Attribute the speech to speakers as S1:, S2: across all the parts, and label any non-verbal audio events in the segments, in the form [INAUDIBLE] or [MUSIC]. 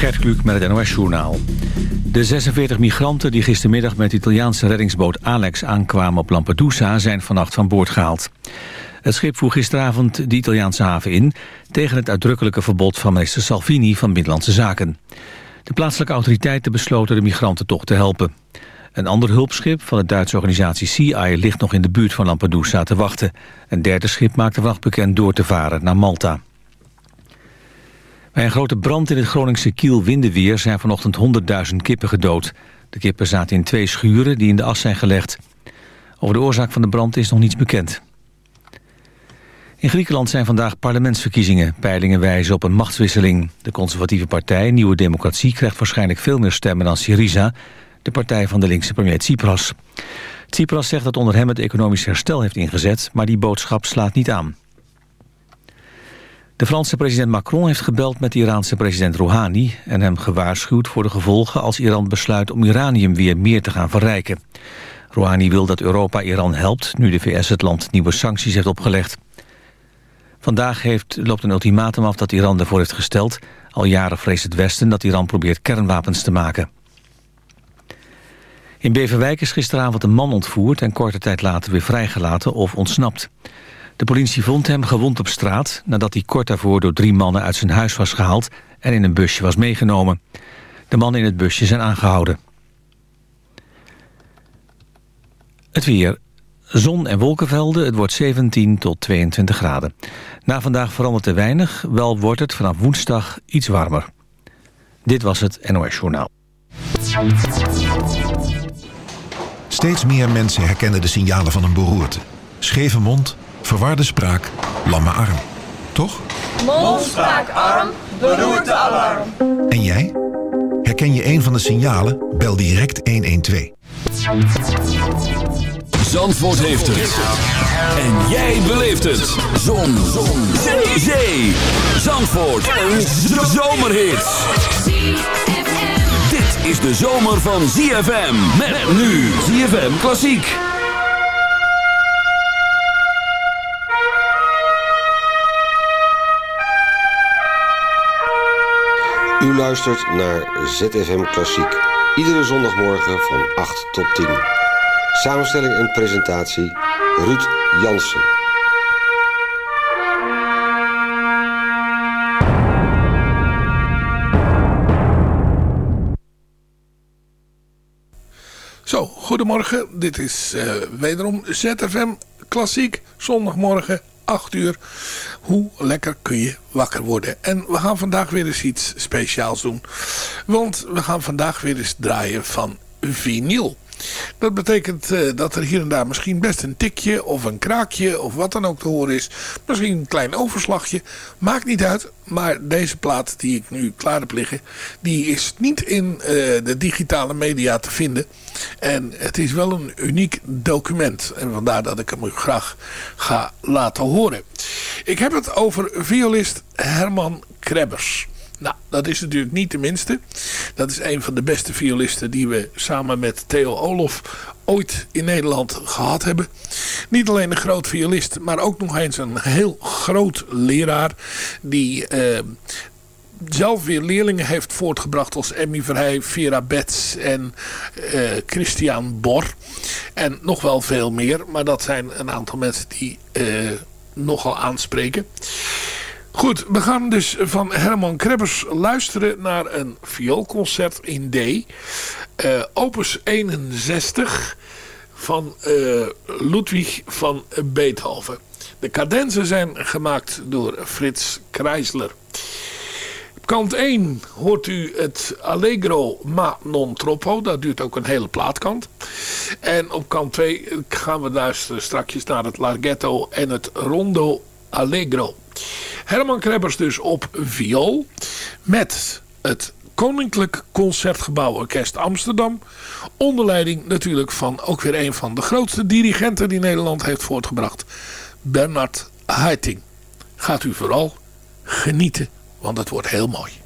S1: Gert Kluk met het NOS-journaal. De 46 migranten die gistermiddag met de Italiaanse reddingsboot Alex aankwamen op Lampedusa zijn vannacht van boord gehaald. Het schip voer gisteravond de Italiaanse haven in... tegen het uitdrukkelijke verbod van minister Salvini van Binnenlandse Zaken. De plaatselijke autoriteiten besloten de migranten toch te helpen. Een ander hulpschip van de Duitse organisatie Sea ligt nog in de buurt van Lampedusa te wachten. Een derde schip maakte wacht bekend door te varen naar Malta. Bij een grote brand in het Groningse Kiel-Windeweer zijn vanochtend 100.000 kippen gedood. De kippen zaten in twee schuren die in de as zijn gelegd. Over de oorzaak van de brand is nog niets bekend. In Griekenland zijn vandaag parlementsverkiezingen. Peilingen wijzen op een machtswisseling. De conservatieve partij Nieuwe Democratie krijgt waarschijnlijk veel meer stemmen dan Syriza... de partij van de linkse premier Tsipras. Tsipras zegt dat onder hem het economisch herstel heeft ingezet... maar die boodschap slaat niet aan. De Franse president Macron heeft gebeld met de Iraanse president Rouhani... en hem gewaarschuwd voor de gevolgen als Iran besluit om uranium weer meer te gaan verrijken. Rouhani wil dat Europa Iran helpt nu de VS het land nieuwe sancties heeft opgelegd. Vandaag heeft, loopt een ultimatum af dat Iran ervoor heeft gesteld. Al jaren vreest het Westen dat Iran probeert kernwapens te maken. In Beverwijk is gisteravond een man ontvoerd... en korte tijd later weer vrijgelaten of ontsnapt. De politie vond hem gewond op straat... nadat hij kort daarvoor door drie mannen uit zijn huis was gehaald... en in een busje was meegenomen. De mannen in het busje zijn aangehouden. Het weer. Zon en wolkenvelden, het wordt 17 tot 22 graden. Na vandaag verandert er weinig, wel wordt het vanaf woensdag iets warmer. Dit was het NOS Journaal.
S2: Steeds meer mensen herkennen de signalen van een beroerte. Scheve mond, verwarde spraak, lamme arm. Toch?
S3: Mond, spraak, arm, beroerte, alarm.
S2: En jij? Herken je een van de signalen? Bel direct 112.
S4: Zandvoort heeft het. En jij beleeft het. Zon. Zon. Zee. Zee. Zandvoort. Een zomerhit. Dit is de zomer van ZFM. Met nu ZFM Klassiek.
S5: U luistert naar ZFM Klassiek. Iedere zondagmorgen van 8 tot 10. Samenstelling en presentatie Ruud Jansen.
S6: Zo, goedemorgen. Dit is uh, wederom ZFM Klassiek. Zondagmorgen 8 uur. Hoe lekker kun je wakker worden. En we gaan vandaag weer eens iets speciaals doen. Want we gaan vandaag weer eens draaien van vinyl. Dat betekent uh, dat er hier en daar misschien best een tikje of een kraakje of wat dan ook te horen is. Misschien een klein overslagje. Maakt niet uit. Maar deze plaat die ik nu klaar heb liggen, die is niet in uh, de digitale media te vinden. En het is wel een uniek document. En vandaar dat ik hem u graag ga laten horen. Ik heb het over violist Herman Krebbers. Nou, dat is natuurlijk niet de minste. Dat is een van de beste violisten die we samen met Theo Olof ooit in Nederland gehad hebben. Niet alleen een groot violist, maar ook nog eens een heel groot leraar. Die eh, zelf weer leerlingen heeft voortgebracht als Emmy Verheij, Vera Betts en uh, Christian Bor. En nog wel veel meer, maar dat zijn een aantal mensen die uh, nogal aanspreken. Goed, we gaan dus van Herman Krebbers luisteren naar een vioolconcert in D. Uh, opus 61 van uh, Ludwig van Beethoven. De cadenzen zijn gemaakt door Frits Kreisler. Op kant 1 hoort u het Allegro ma non troppo. Dat duurt ook een hele plaatkant. En op kant 2 gaan we luisteren straks naar het Larghetto en het Rondo Allegro. Herman Krebbers dus op viool. Met het Koninklijk Concertgebouw Orkest Amsterdam. Onder leiding natuurlijk van ook weer een van de grootste dirigenten die Nederland heeft voortgebracht. Bernard Haitink. Gaat u vooral genieten, want het wordt heel mooi.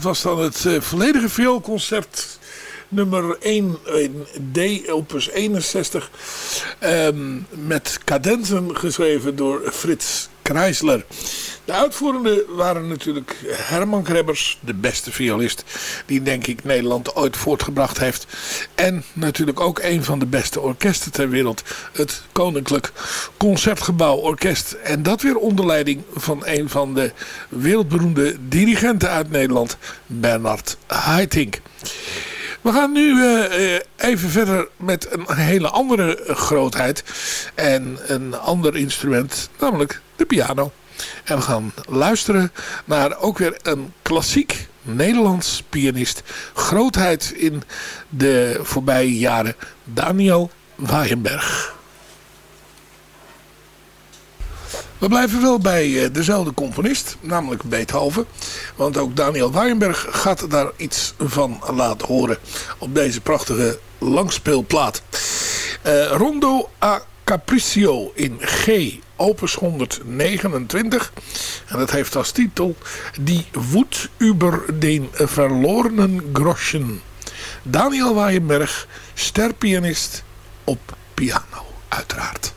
S6: Dat was dan het uh, volledige vioolconcert nummer 1 in D, opus 61. Um, met cadenzen geschreven door Frits Kreisler. De uitvoerenden waren natuurlijk Herman Krebbers, de beste violist die denk ik Nederland ooit voortgebracht heeft. En natuurlijk ook een van de beste orkesten ter wereld, het Koninklijk Concertgebouw Orkest. En dat weer onder leiding van een van de wereldberoemde dirigenten uit Nederland, Bernard Haitink. We gaan nu uh, even verder met een hele andere grootheid. En een ander instrument, namelijk de piano. En we gaan luisteren naar ook weer een klassiek Nederlands pianist. Grootheid in de voorbije jaren, Daniel Waaienberg. We blijven wel bij eh, dezelfde componist, namelijk Beethoven. Want ook Daniel Weinberg gaat daar iets van laten horen op deze prachtige langspeelplaat. Uh, Rondo a Capriccio in G, opus 129. En dat heeft als titel Die Woed über den verlorenen Groschen. Daniel Weinberg, sterpianist op piano, uiteraard.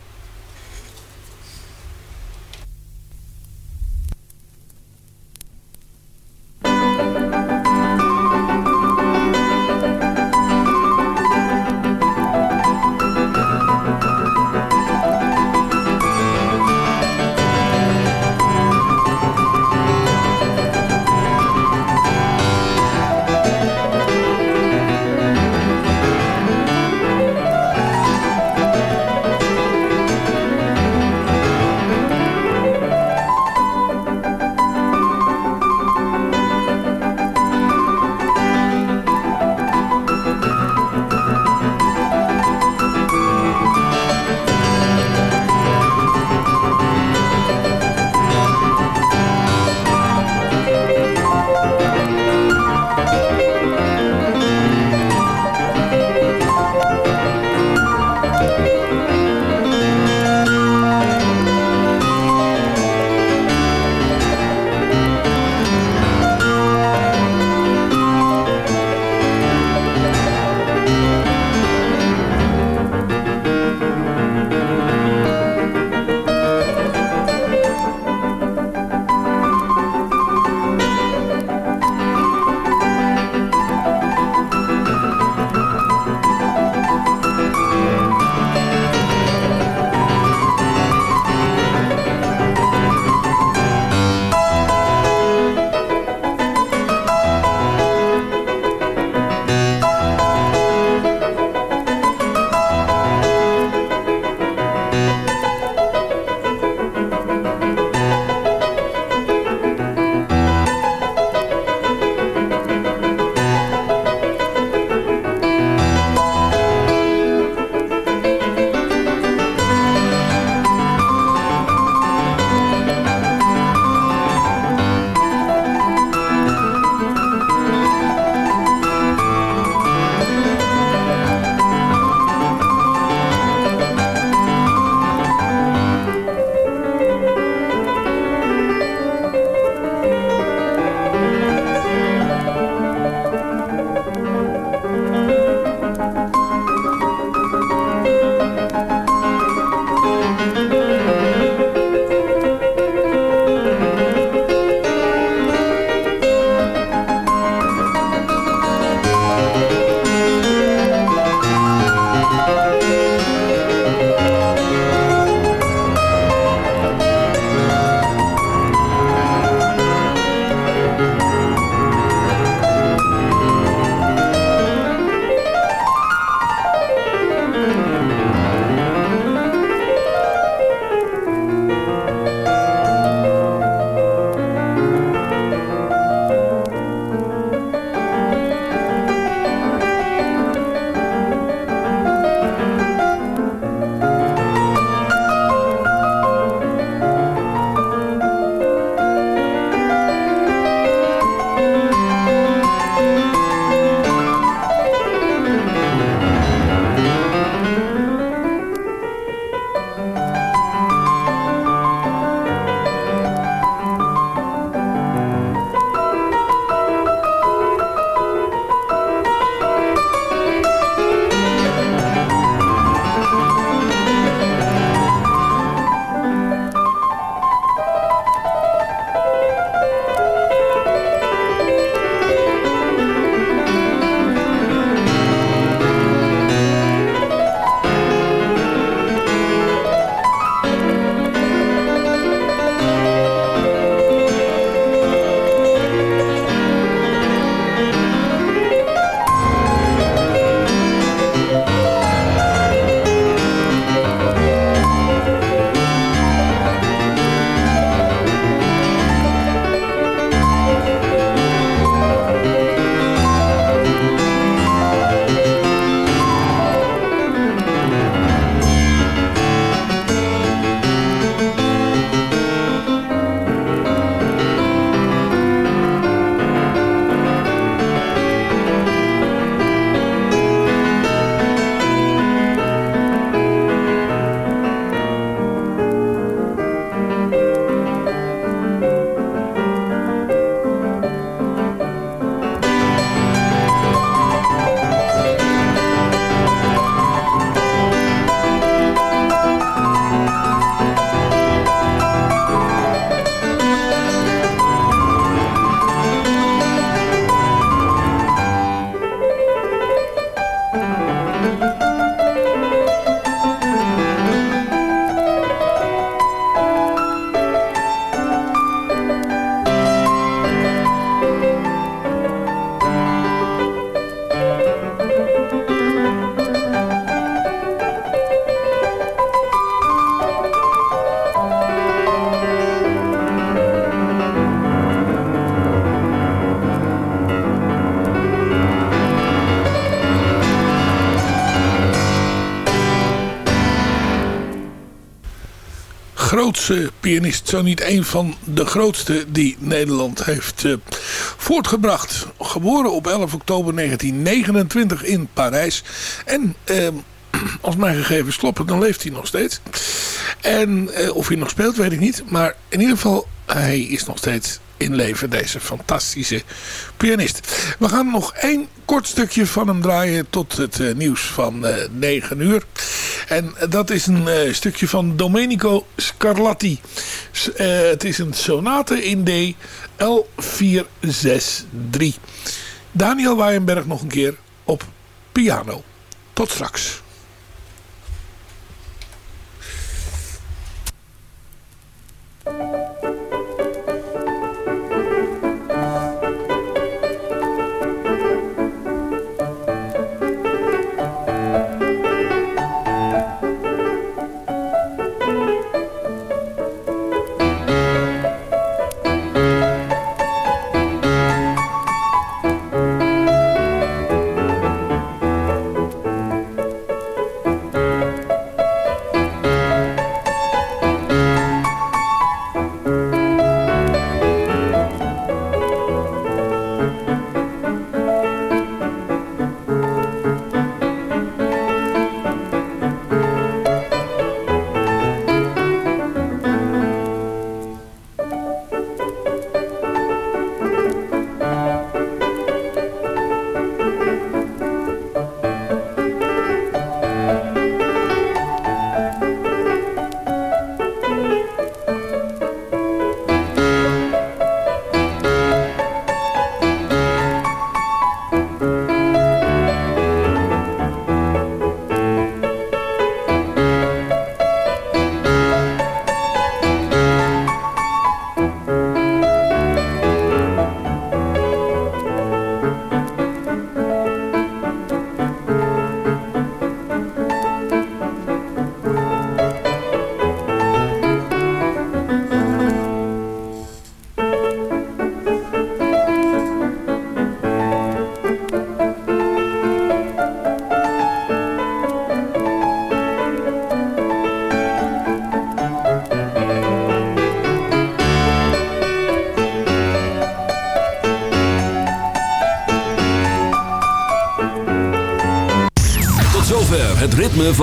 S6: Pianist, zo niet een van de grootste die Nederland heeft uh, voortgebracht. Geboren op 11 oktober 1929 in Parijs. En uh, [CLEARS THROAT] als mijn gegevens kloppen, dan leeft hij nog steeds. En uh, of hij nog speelt, weet ik niet. Maar in ieder geval, hij is nog steeds in leven, deze fantastische pianist. We gaan nog één kort stukje van hem draaien tot het uh, nieuws van uh, 9 uur. En dat is een uh, stukje van Domenico Scarlatti. Het is een sonate in D L463. Daniel Weyenberg nog een keer op piano. Tot straks.